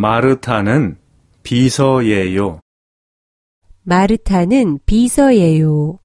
마르타는 비서예요. 마르타는 비서예요.